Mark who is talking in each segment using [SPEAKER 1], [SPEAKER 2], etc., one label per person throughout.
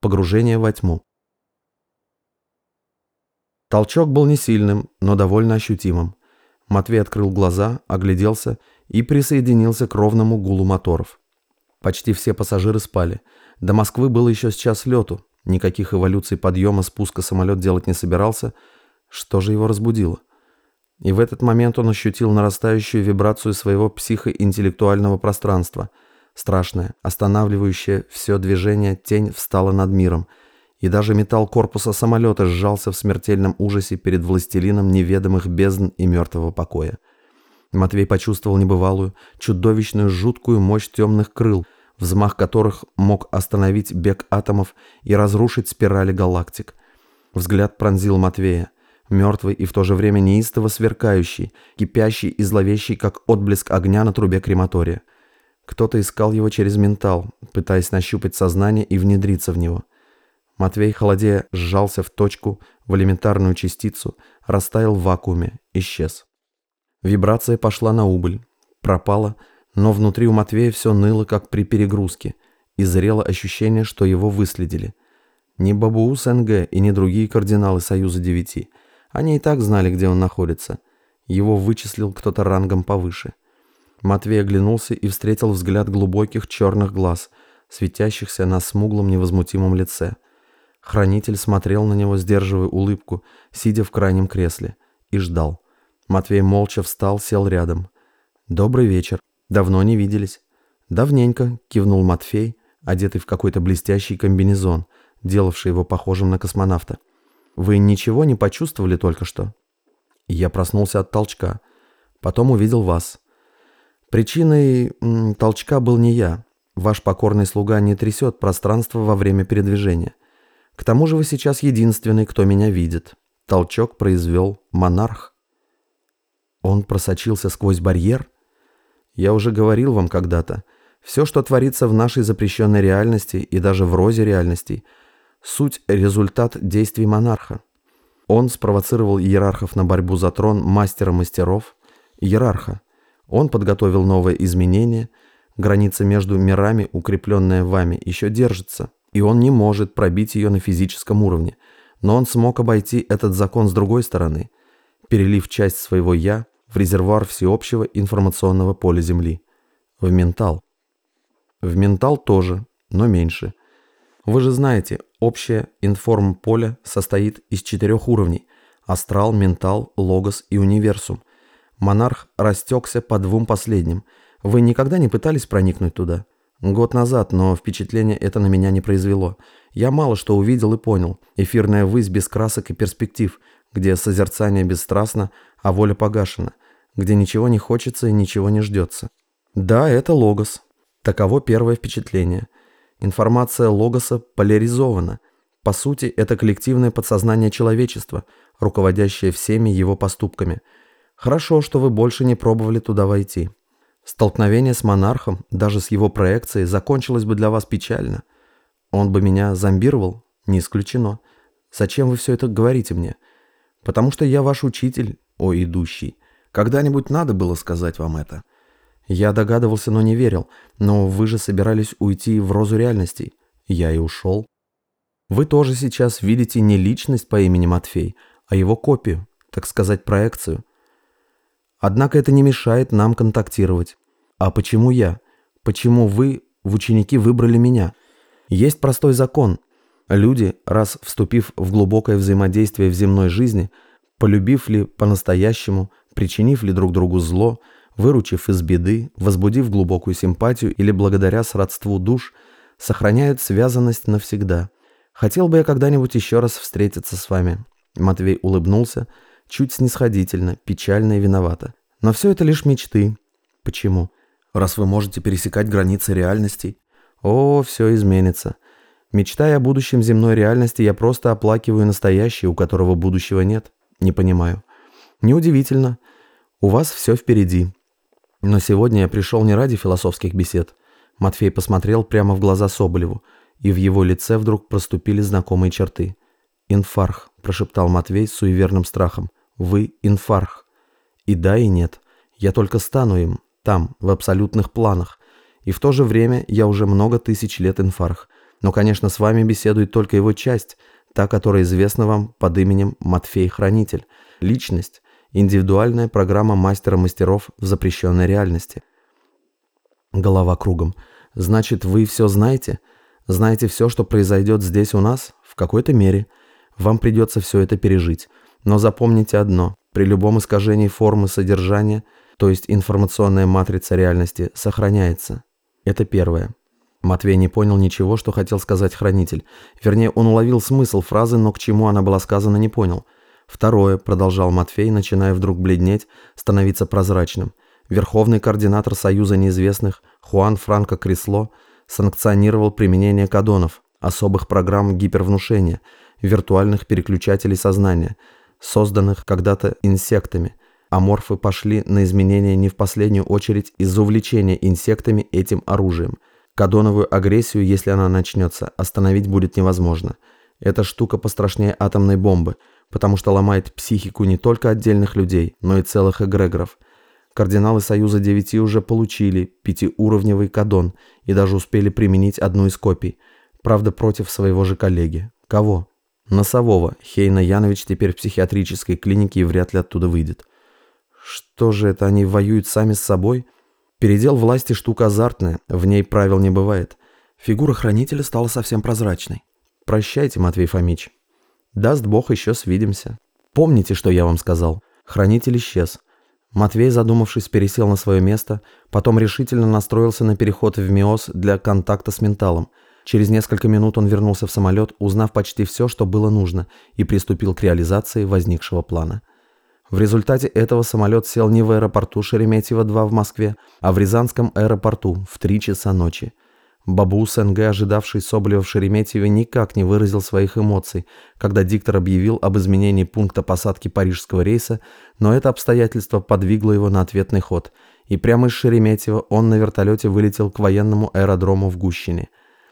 [SPEAKER 1] Погружение во тьму. Толчок был не сильным, но довольно ощутимым. Матвей открыл глаза, огляделся и присоединился к ровному гулу моторов. Почти все пассажиры спали. До Москвы было еще с час лету. Никаких эволюций подъема, спуска самолет делать не собирался. Что же его разбудило? И в этот момент он ощутил нарастающую вибрацию своего психоинтеллектуального пространства – Страшная, останавливающая все движение тень встала над миром, и даже металл корпуса самолета сжался в смертельном ужасе перед властелином неведомых бездн и мертвого покоя. Матвей почувствовал небывалую, чудовищную, жуткую мощь темных крыл, взмах которых мог остановить бег атомов и разрушить спирали галактик. Взгляд пронзил Матвея, мертвый и в то же время неистово сверкающий, кипящий и зловещий, как отблеск огня на трубе крематория. Кто-то искал его через ментал, пытаясь нащупать сознание и внедриться в него. Матвей, холодея, сжался в точку, в элементарную частицу, растаял в вакууме, исчез. Вибрация пошла на убыль, пропала, но внутри у Матвея все ныло, как при перегрузке, и зрело ощущение, что его выследили. Ни Бабуус НГ и ни другие кардиналы Союза Девяти. Они и так знали, где он находится. Его вычислил кто-то рангом повыше. Матвей оглянулся и встретил взгляд глубоких черных глаз, светящихся на смуглом невозмутимом лице. Хранитель смотрел на него, сдерживая улыбку, сидя в крайнем кресле, и ждал. Матвей молча встал, сел рядом. «Добрый вечер. Давно не виделись». «Давненько», — кивнул Матфей, одетый в какой-то блестящий комбинезон, делавший его похожим на космонавта. «Вы ничего не почувствовали только что?» Я проснулся от толчка. Потом увидел вас. Причиной м, толчка был не я. Ваш покорный слуга не трясет пространство во время передвижения. К тому же вы сейчас единственный, кто меня видит. Толчок произвел монарх. Он просочился сквозь барьер? Я уже говорил вам когда-то. Все, что творится в нашей запрещенной реальности и даже в розе реальностей, суть – результат действий монарха. Он спровоцировал иерархов на борьбу за трон мастера мастеров, иерарха. Он подготовил новое изменение, граница между мирами, укрепленная вами, еще держится, и он не может пробить ее на физическом уровне, но он смог обойти этот закон с другой стороны, перелив часть своего «я» в резервуар всеобщего информационного поля Земли, в ментал. В ментал тоже, но меньше. Вы же знаете, общее информполе состоит из четырех уровней – астрал, ментал, логос и универсум – Монарх растекся по двум последним. Вы никогда не пытались проникнуть туда? Год назад, но впечатление это на меня не произвело. Я мало что увидел и понял. Эфирная высь без красок и перспектив, где созерцание бесстрастно, а воля погашена, где ничего не хочется и ничего не ждется. Да, это логос. Таково первое впечатление. Информация логоса поляризована. По сути, это коллективное подсознание человечества, руководящее всеми его поступками – Хорошо, что вы больше не пробовали туда войти. Столкновение с монархом, даже с его проекцией, закончилось бы для вас печально. Он бы меня зомбировал? Не исключено. Зачем вы все это говорите мне? Потому что я ваш учитель, о идущий. Когда-нибудь надо было сказать вам это. Я догадывался, но не верил. Но вы же собирались уйти в розу реальностей. Я и ушел. Вы тоже сейчас видите не личность по имени Матфей, а его копию, так сказать, проекцию. Однако это не мешает нам контактировать. А почему я? Почему вы в ученики выбрали меня? Есть простой закон. Люди, раз вступив в глубокое взаимодействие в земной жизни, полюбив ли по-настоящему, причинив ли друг другу зло, выручив из беды, возбудив глубокую симпатию или благодаря сродству душ, сохраняют связанность навсегда. Хотел бы я когда-нибудь еще раз встретиться с вами. Матвей улыбнулся, чуть снисходительно, печально и виновато. Но все это лишь мечты. Почему? Раз вы можете пересекать границы реальностей. О, все изменится. Мечтая о будущем земной реальности, я просто оплакиваю настоящее, у которого будущего нет. Не понимаю. Неудивительно. У вас все впереди. Но сегодня я пришел не ради философских бесед. Матфей посмотрел прямо в глаза Соболеву, и в его лице вдруг проступили знакомые черты. «Инфарх», – прошептал Матвей с суеверным страхом. Вы инфарх. И да, и нет. Я только стану им, там, в абсолютных планах. И в то же время я уже много тысяч лет инфарх. Но, конечно, с вами беседует только его часть, та, которая известна вам под именем Матфей Хранитель. Личность, индивидуальная программа мастера мастеров в запрещенной реальности. Голова кругом. Значит, вы все знаете? Знаете все, что произойдет здесь у нас? В какой-то мере. Вам придется все это пережить. Но запомните одно. При любом искажении формы содержания, то есть информационная матрица реальности, сохраняется. Это первое. Матвей не понял ничего, что хотел сказать хранитель. Вернее, он уловил смысл фразы, но к чему она была сказана, не понял. Второе, продолжал Матвей, начиная вдруг бледнеть, становиться прозрачным. Верховный координатор Союза неизвестных Хуан Франко Кресло санкционировал применение кадонов, особых программ гипервнушения, виртуальных переключателей сознания, созданных когда-то инсектами. Аморфы пошли на изменения не в последнюю очередь из-за увлечения инсектами этим оружием. Кадоновую агрессию, если она начнется, остановить будет невозможно. Эта штука пострашнее атомной бомбы, потому что ломает психику не только отдельных людей, но и целых эгрегоров – Кардиналы Союза Девяти уже получили пятиуровневый кадон и даже успели применить одну из копий. Правда, против своего же коллеги. Кого? Носового. Хейна Янович теперь в психиатрической клинике и вряд ли оттуда выйдет. Что же это, они воюют сами с собой? Передел власти штука азартная, в ней правил не бывает. Фигура хранителя стала совсем прозрачной. Прощайте, Матвей Фомич. Даст Бог, еще свидимся. Помните, что я вам сказал. Хранитель исчез. Матвей, задумавшись, пересел на свое место, потом решительно настроился на переход в МИОС для контакта с менталом. Через несколько минут он вернулся в самолет, узнав почти все, что было нужно, и приступил к реализации возникшего плана. В результате этого самолет сел не в аэропорту Шереметьево-2 в Москве, а в Рязанском аэропорту в 3 часа ночи. Бабу СНГ, ожидавший Соболева в Шереметьеве, никак не выразил своих эмоций, когда диктор объявил об изменении пункта посадки парижского рейса, но это обстоятельство подвигло его на ответный ход, и прямо из Шереметьево он на вертолете вылетел к военному аэродрому в Гущине.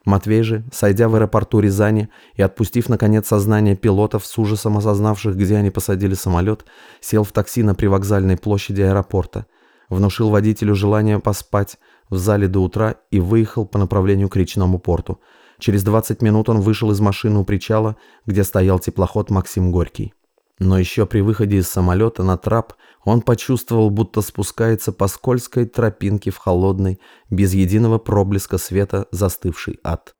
[SPEAKER 1] Матвей же, сойдя в аэропорту Рязани и отпустив, наконец, сознание пилотов, с ужасом осознавших, где они посадили самолет, сел в такси на привокзальной площади аэропорта. Внушил водителю желание поспать, в зале до утра и выехал по направлению к речному порту. Через 20 минут он вышел из машины у причала, где стоял теплоход «Максим Горький». Но еще при выходе из самолета на трап он почувствовал, будто спускается по скользкой тропинке в холодный, без единого проблеска света застывший ад.